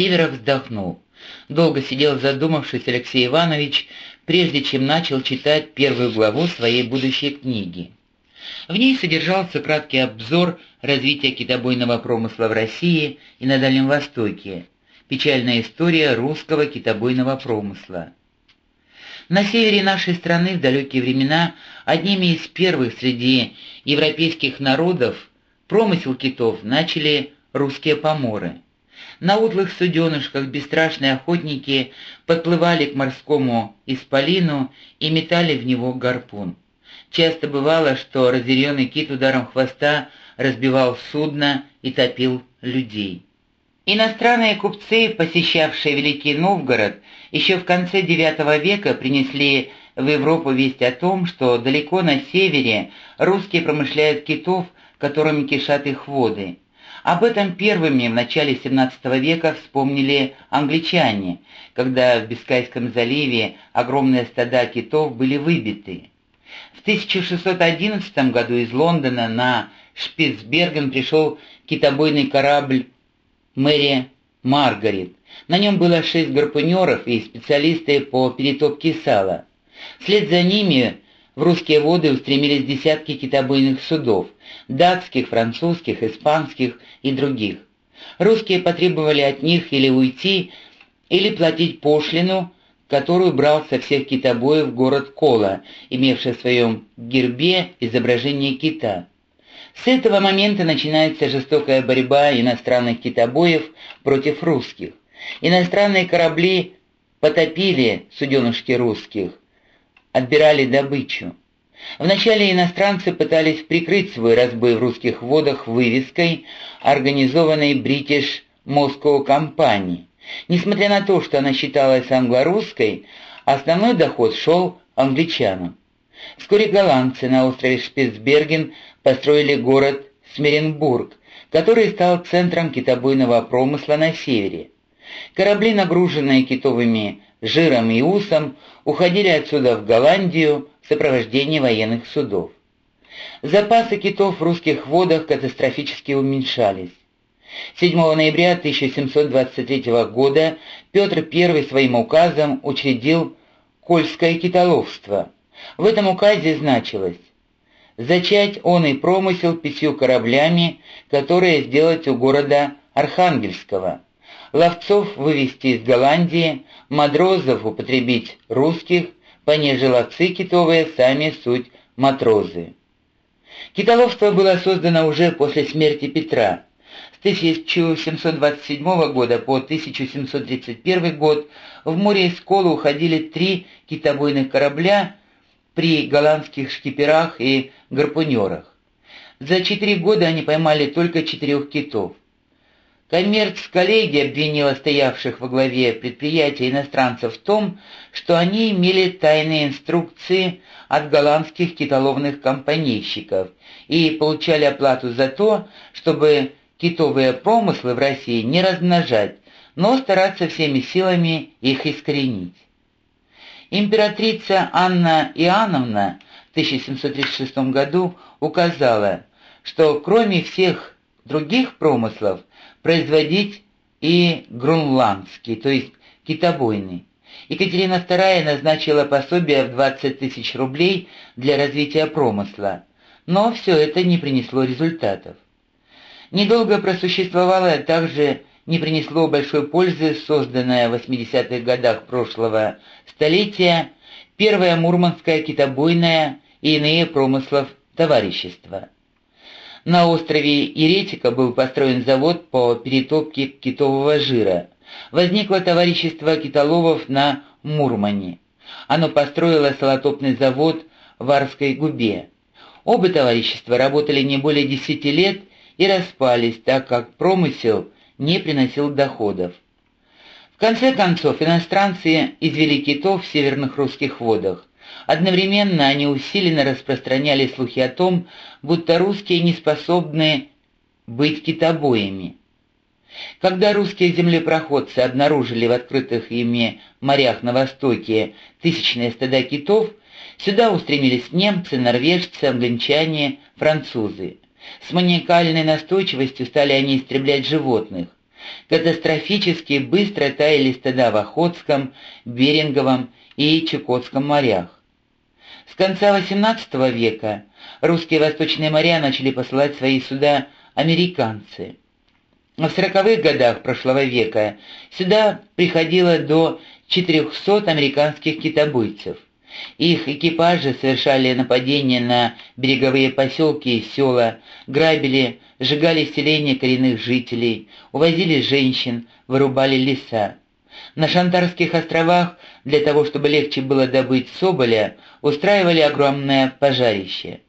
Северов вздохнул. Долго сидел задумавшись Алексей Иванович, прежде чем начал читать первую главу своей будущей книги. В ней содержался краткий обзор развития китобойного промысла в России и на Дальнем Востоке, печальная история русского китобойного промысла. На севере нашей страны в далекие времена одними из первых среди европейских народов промысел китов начали русские поморы. На утлых суденышках бесстрашные охотники подплывали к морскому исполину и метали в него гарпун. Часто бывало, что разъяренный кит ударом хвоста разбивал судно и топил людей. Иностранные купцы, посещавшие Великий Новгород, еще в конце IX века принесли в Европу весть о том, что далеко на севере русские промышляют китов, которыми кишат их воды. Об этом первыми в начале XVII века вспомнили англичане, когда в Бискайском заливе огромные стада китов были выбиты. В 1611 году из Лондона на Шпицберген пришел китобойный корабль «Мэри Маргарет». На нем было шесть гарпунеров и специалисты по перетопке сала. Вслед за ними в русские воды устремились десятки китобойных судов – датских, французских, испанских и других. Русские потребовали от них или уйти, или платить пошлину, которую брал со всех китобоев город Кола, имевший в своем гербе изображение кита. С этого момента начинается жестокая борьба иностранных китобоев против русских. Иностранные корабли потопили суденышки русских, отбирали добычу. Вначале иностранцы пытались прикрыть свой разбой в русских водах вывеской, организованной British Moscow Company. Несмотря на то, что она считалась англо-русской, основной доход шел англичанам. Вскоре голландцы на острове Шпицберген построили город Смиренбург, который стал центром китобойного промысла на севере. Корабли, нагруженные китовыми жиром и усом, уходили отсюда в Голландию сопровождении военных судов. Запасы китов в русских водах катастрофически уменьшались. 7 ноября 1723 года Петр I своим указом учредил Кольское китоловство. В этом указе значилось «Зачать он и промысел пятью кораблями, которые сделать у города Архангельского» ловцов вывести из Голландии, матрозов употребить русских, понеже ловцы китовые сами суть матрозы. Китоловство было создано уже после смерти Петра. С 1727 года по 1731 год в море из Кола уходили три китобойных корабля при голландских шкиперах и гарпунерах. За четыре года они поймали только четырех китов. Коммерц-коллегия обвинила стоявших во главе предприятия иностранцев в том, что они имели тайные инструкции от голландских китоловных компанейщиков и получали оплату за то, чтобы китовые промыслы в России не размножать, но стараться всеми силами их искоренить. Императрица Анна Иоанновна в 1736 году указала, что кроме всех других промыслов производить и грунландский, то есть китобойный. Екатерина II назначила пособие в 20 тысяч рублей для развития промысла, но все это не принесло результатов. Недолго просуществовало также не принесло большой пользы созданное в 80-х годах прошлого столетия первое мурманское китобойное и иные промыслов товарищества. На острове Иретика был построен завод по перетопке китового жира. Возникло товарищество китоловов на Мурмане. Оно построило солотопный завод в Арской губе. Оба товарищества работали не более десяти лет и распались, так как промысел не приносил доходов. В конце концов, иностранцы извели китов в северных русских водах. Одновременно они усиленно распространяли слухи о том, будто русские не способны быть китобоями. Когда русские землепроходцы обнаружили в открытых ими морях на востоке тысячные стада китов, сюда устремились немцы, норвежцы, англичане, французы. С маниакальной настойчивостью стали они истреблять животных. катастрофически быстро таяли стада в Охотском, Беринговом и Чукотском морях. С конца XVIII века русские восточные моря начали посылать свои суда американцы. В сороковых годах прошлого века сюда приходило до 400 американских китобойцев. Их экипажи совершали нападения на береговые поселки и села, грабили, сжигали селения коренных жителей, увозили женщин, вырубали леса. На Шантарских островах для того, чтобы легче было добыть соболя, устраивали огромное пожарище.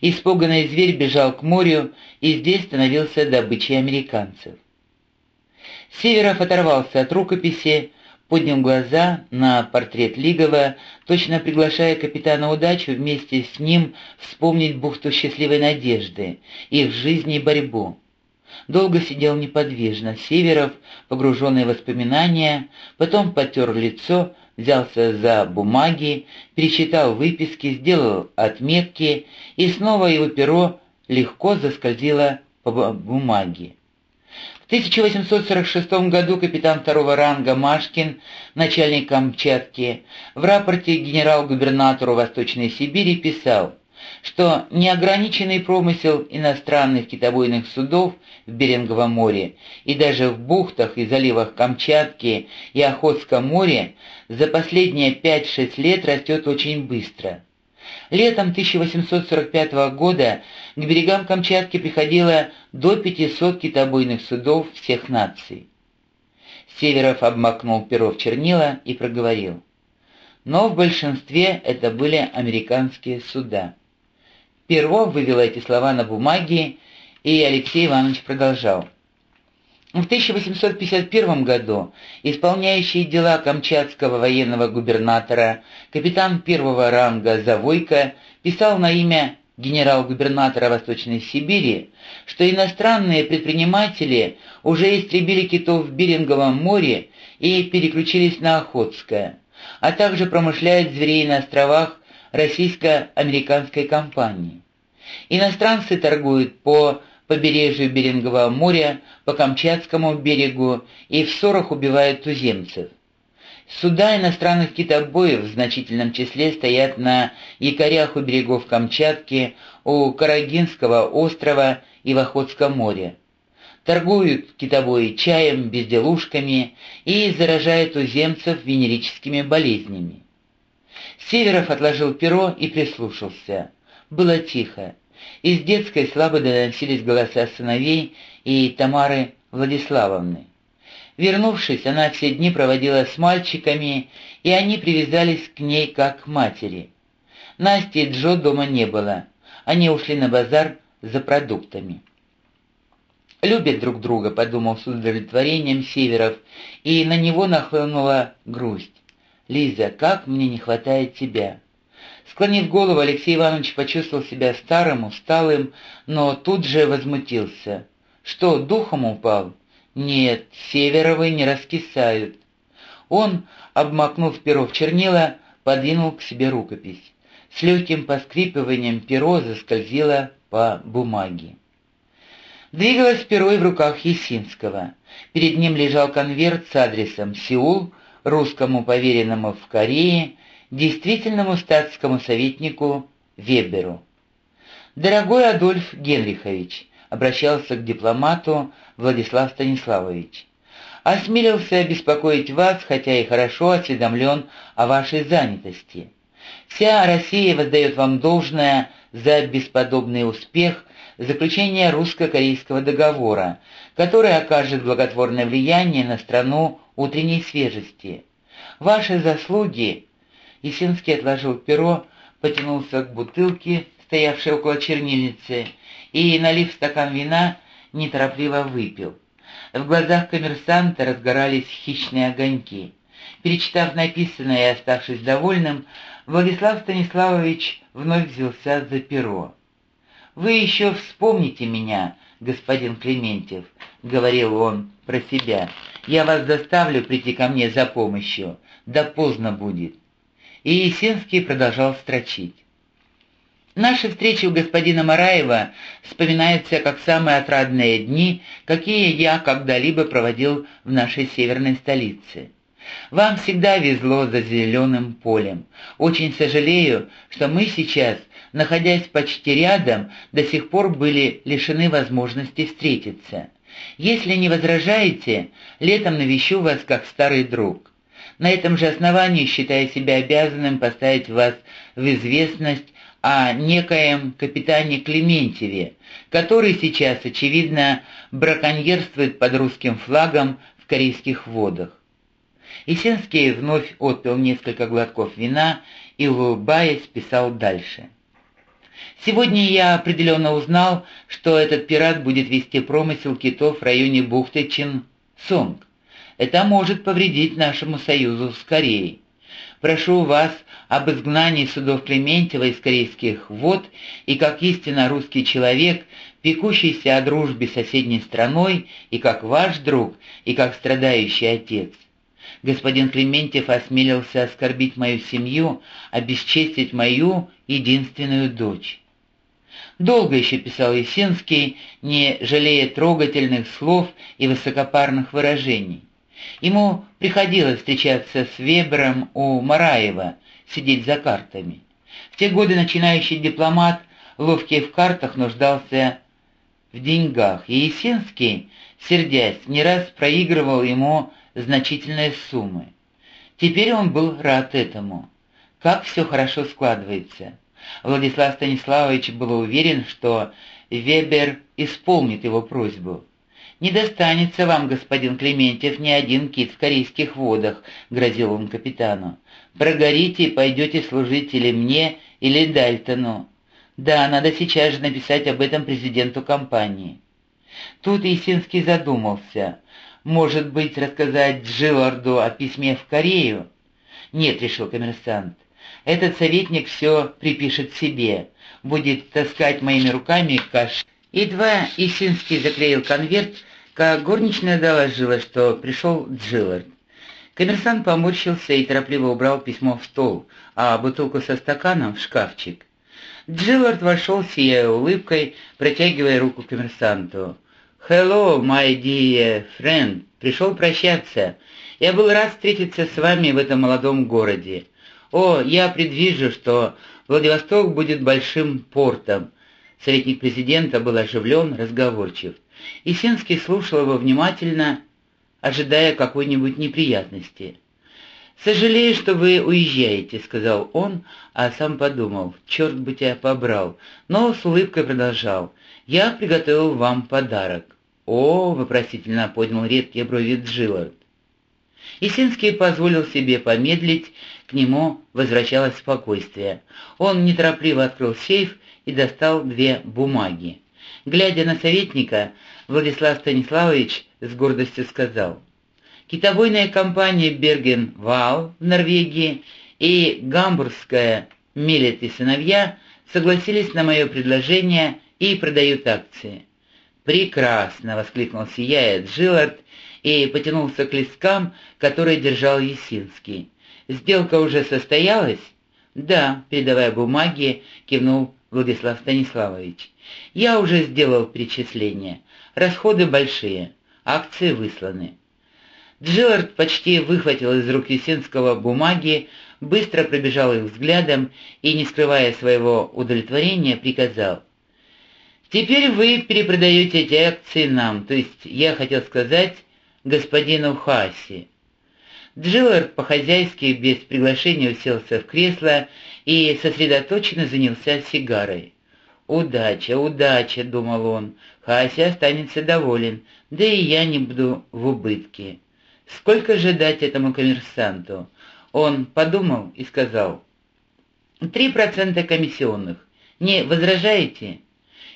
Испуганный зверь бежал к морю и здесь становился добычей американцев. Северов оторвался от рукописи, поднял глаза на портрет Лигова, точно приглашая капитана удачу вместе с ним вспомнить бухту счастливой надежды, их жизнь и борьбу. Долго сидел неподвижно, Северов, погруженный в воспоминания, потом потер лицо, взялся за бумаги, перечитал выписки, сделал отметки, и снова его перо легко заскользило по бумаге. 1846 году капитан второго ранга Машкин, начальник Камчатки, в рапорте генерал-губернатору Восточной Сибири писал, что неограниченный промысел иностранных китобойных судов в Беринговом море и даже в бухтах и заливах Камчатки и Охотском море за последние 5-6 лет растет очень быстро – Летом 1845 года к берегам Камчатки приходило до 500 китобойных судов всех наций. Северов обмакнул перо в чернила и проговорил. Но в большинстве это были американские суда. Перо вывело эти слова на бумаге, и Алексей Иванович продолжал. В 1851 году исполняющий дела камчатского военного губернатора капитан первого ранга Завойко писал на имя генерал-губернатора Восточной Сибири, что иностранные предприниматели уже истребили китов в Беринговом море и переключились на Охотское, а также промышляют зверей на островах российско-американской компании. Иностранцы торгуют по побережью Берингового моря, по Камчатскому берегу и в ссорах убивают туземцев. Суда иностранных китобоев в значительном числе стоят на якорях у берегов Камчатки, у Карагинского острова и в Охотском море. Торгуют китобои чаем, безделушками и заражают туземцев венерическими болезнями. Северов отложил перо и прислушался. Было тихо. Из детской слабо доносились голоса сыновей и Тамары Владиславовны. Вернувшись, она все дни проводила с мальчиками, и они привязались к ней как к матери. Насти и Джо дома не было. Они ушли на базар за продуктами. «Любят друг друга», — подумал с удовлетворением Северов, и на него нахлынула грусть. «Лиза, как мне не хватает тебя!» Склонив голову, Алексей Иванович почувствовал себя старым, усталым, но тут же возмутился. «Что, духом упал?» «Нет, Северовы не раскисают». Он, обмакнув перо в чернила, подвинул к себе рукопись. С легким поскрипыванием перо заскользило по бумаге. Двигалось перо и в руках Есинского. Перед ним лежал конверт с адресом «Сеул», русскому поверенному в Корее, действительному статскому советнику Веберу. «Дорогой Адольф Генрихович», — обращался к дипломату Владислав Станиславович, «осмелился беспокоить вас, хотя и хорошо осведомлен о вашей занятости. Вся Россия воздает вам должное за бесподобный успех заключения русско-корейского договора, который окажет благотворное влияние на страну утренней свежести. Ваши заслуги Есинский отложил перо, потянулся к бутылке, стоявшей около чернильницы, и, налив стакан вина, неторопливо выпил. В глазах коммерсанта разгорались хищные огоньки. Перечитав написанное и оставшись довольным, Владислав Станиславович вновь взялся за перо. «Вы еще вспомните меня, господин Клементьев», — говорил он про себя. «Я вас заставлю прийти ко мне за помощью. Да поздно будет и Есенский продолжал строчить. Наши встречи у господина Мараева вспоминаются как самые отрадные дни, какие я когда-либо проводил в нашей северной столице. Вам всегда везло за зеленым полем. Очень сожалею, что мы сейчас, находясь почти рядом, до сих пор были лишены возможности встретиться. Если не возражаете, летом навещу вас как старый друг. На этом же основании считаю себя обязанным поставить вас в известность о некоем капитане Клементьеве, который сейчас, очевидно, браконьерствует под русским флагом в корейских водах. Исенский вновь отпил несколько глотков вина и, улыбаясь, писал дальше. «Сегодня я определенно узнал, что этот пират будет вести промысел китов в районе бухты Чин-Сонг. Это может повредить нашему союзу с Кореей. Прошу вас об изгнании судов Клементьева из корейских вод и как истинно русский человек, пекущийся о дружбе с соседней страной, и как ваш друг, и как страдающий отец. Господин Клементьев осмелился оскорбить мою семью, обесчестить мою единственную дочь. Долго еще писал Есинский, не жалея трогательных слов и высокопарных выражений. Ему приходилось встречаться с Вебером у Мараева, сидеть за картами. В те годы начинающий дипломат, ловкий в картах, нуждался в деньгах, и Есинский, сердясь, не раз проигрывал ему значительные суммы. Теперь он был рад этому. Как все хорошо складывается. Владислав Станиславович был уверен, что Вебер исполнит его просьбу. «Не достанется вам, господин Клементьев, ни один кит в корейских водах», — грозил он капитану. «Прогорите и пойдете служить или мне, или Дальтону. Да, надо сейчас же написать об этом президенту компании». Тут Исинский задумался. Может быть, рассказать Джилларду о письме в Корею? Нет, решил коммерсант. Этот советник все припишет себе, будет таскать моими руками каш. Едва Исинский заклеил конверт, как горничная доложила, что пришел Джиллард. Коммерсант поморщился и торопливо убрал письмо в стол, а бутылку со стаканом в шкафчик. Джиллард вошел, сияя улыбкой, протягивая руку коммерсанту. «Hello, my dear friend. Пришел прощаться. Я был рад встретиться с вами в этом молодом городе. О, я предвижу, что Владивосток будет большим портом». Советник президента был оживлен, разговорчив. Исенский слушал его внимательно, ожидая какой-нибудь неприятности. «Сожалею, что вы уезжаете», — сказал он, а сам подумал, «черт бы тебя побрал», но с улыбкой продолжал. «Я приготовил вам подарок». «О!» — вопросительно поднял редкие брови Джилард. Исинский позволил себе помедлить, к нему возвращалось спокойствие. Он неторопливо открыл сейф и достал две бумаги. Глядя на советника, Владислав Станиславович с гордостью сказал, «Китобойная компания «Берген-Вал» в Норвегии и гамбургская «Мелет и сыновья» согласились на мое предложение и продают акции. «Прекрасно!» — воскликнул сияя Джиллард и потянулся к листкам, которые держал Есинский. «Сделка уже состоялась?» «Да», — передавая бумаги, кивнул Владислав Станиславович. «Я уже сделал перечисление. Расходы большие. Акции высланы». Джиллард почти выхватил из рук Есинского бумаги, быстро пробежал их взглядом и, не скрывая своего удовлетворения, приказал. «Теперь вы перепродаете эти акции нам, то есть, я хотел сказать, господину Хаси». Джиллард по-хозяйски без приглашения уселся в кресло и сосредоточенно занялся сигарой. «Удача, удача», — думал он, — «Хася останется доволен, да и я не буду в убытке». Сколько же дать этому коммерсанту? Он подумал и сказал, «Три процента комиссионных. Не возражаете?»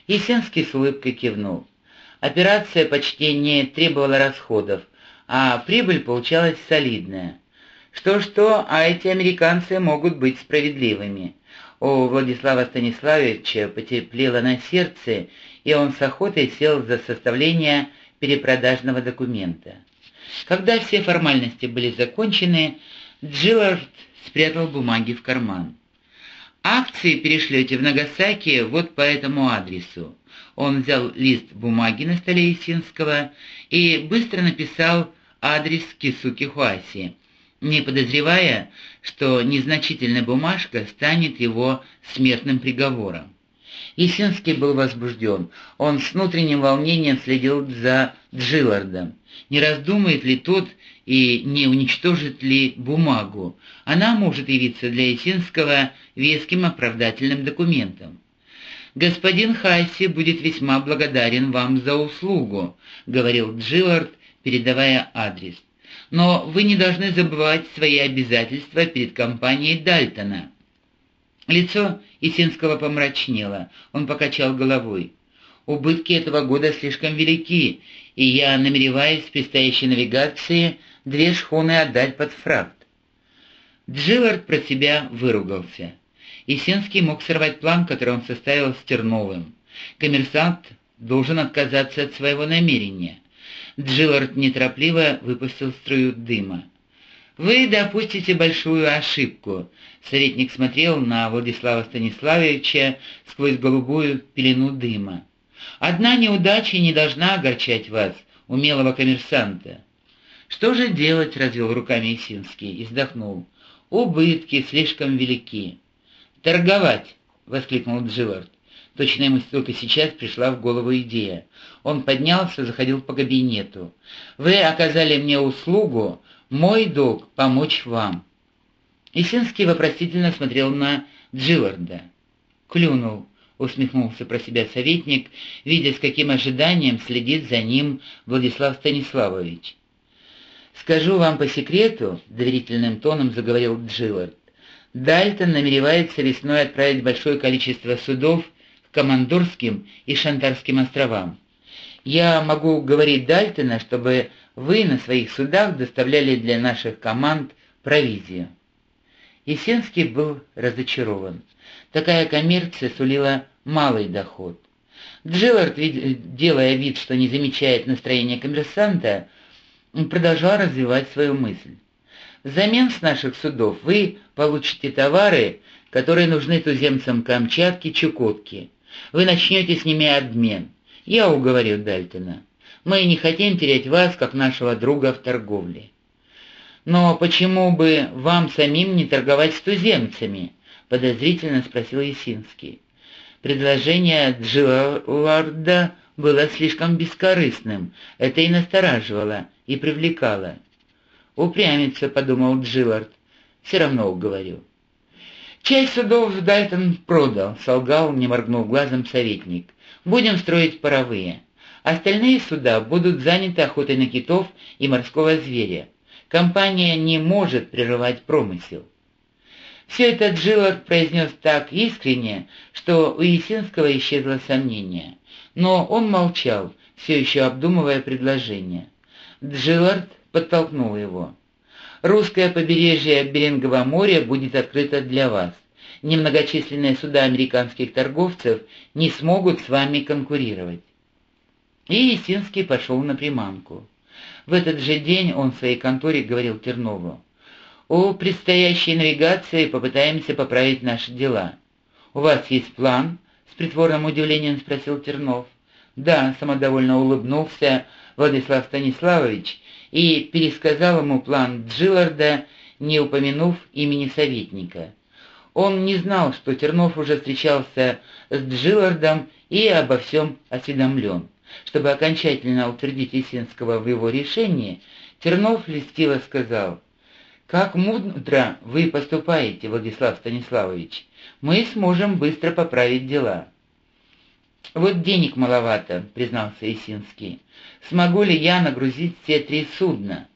Есенский с улыбкой кивнул. Операция почти не требовала расходов, а прибыль получалась солидная. Что-что, а эти американцы могут быть справедливыми. У Владислава Станиславовича потеплело на сердце, и он с охотой сел за составление перепродажного документа. Когда все формальности были закончены, Джиллард спрятал бумаги в карман. Акции перешлете в Нагасаки вот по этому адресу. Он взял лист бумаги на столе Исинского и быстро написал адрес Кисуки Хуаси, не подозревая, что незначительная бумажка станет его смертным приговором. Есинский был возбужден. Он с внутренним волнением следил за Джиллардом. Не раздумает ли тот и не уничтожит ли бумагу? Она может явиться для Есинского веским оправдательным документом. «Господин Хайси будет весьма благодарен вам за услугу», — говорил Джиллард, передавая адрес. «Но вы не должны забывать свои обязательства перед компанией Дальтона». Лицо Исинского помрачнело, он покачал головой. «Убытки этого года слишком велики, и я намереваюсь в предстоящей навигации две шхуны отдать под фракт». Джиллард про себя выругался. Исинский мог сорвать план, который он составил с Терновым. Коммерсант должен отказаться от своего намерения. Джиллард неторопливо выпустил струю дыма. «Вы допустите большую ошибку», — советник смотрел на Владислава Станиславовича сквозь голубую пелену дыма. «Одна неудача не должна огорчать вас, умелого коммерсанта». «Что же делать?» — развел руками Исинский и вздохнул. «Убытки слишком велики». «Торговать!» — воскликнул Джиллард. Точно ему только сейчас пришла в голову идея. Он поднялся, заходил по кабинету. «Вы оказали мне услугу, мой долг — помочь вам». Исинский вопросительно смотрел на Джилларда. «Клюнул», — усмехнулся про себя советник, видя, с каким ожиданием следит за ним Владислав Станиславович. «Скажу вам по секрету», — доверительным тоном заговорил Джиллард, «Дальтон намеревается весной отправить большое количество судов к Командорским и Шантарским островам. Я могу говорить Дальтона, чтобы вы на своих судах доставляли для наших команд провизию». Есенский был разочарован. Такая коммерция сулила малый доход. Джиллард, делая вид, что не замечает настроения коммерсанта, продолжал развивать свою мысль. Взамен с наших судов вы получите товары, которые нужны туземцам Камчатки, Чукотки. Вы начнете с ними обмен. Я уговорю Дальтона. Мы не хотим терять вас, как нашего друга в торговле. Но почему бы вам самим не торговать с туземцами? Подозрительно спросил Есинский. Предложение Джилларда было слишком бескорыстным. Это и настораживало, и привлекало. «Упрямится», — подумал Джиллард. «Все равно уговорю». «Часть судов Дальтон продал», — солгал, не моргнув глазом советник. «Будем строить паровые. Остальные суда будут заняты охотой на китов и морского зверя. Компания не может прерывать промысел». Все это Джиллард произнес так искренне, что у Есинского исчезло сомнение. Но он молчал, все еще обдумывая предложение. Джиллард подтолкнул его. «Русское побережье Берингового моря будет открыто для вас. Немногочисленные суда американских торговцев не смогут с вами конкурировать». И Есинский пошел на приманку. В этот же день он в своей конторе говорил Тернову. «О предстоящей навигации попытаемся поправить наши дела. У вас есть план?» — с притворным удивлением спросил Тернов. «Да», — самодовольно улыбнулся Владислав Станиславович и пересказал ему план Джилларда, не упомянув имени советника. Он не знал, что Тернов уже встречался с Джиллардом и обо всем осведомлен. Чтобы окончательно утвердить Есинского в его решении, Тернов льстиво сказал, «Как мудро вы поступаете, Владислав Станиславович. Мы сможем быстро поправить дела». «Вот денег маловато», — признался Есинский. «Смогу ли я нагрузить все три судна?»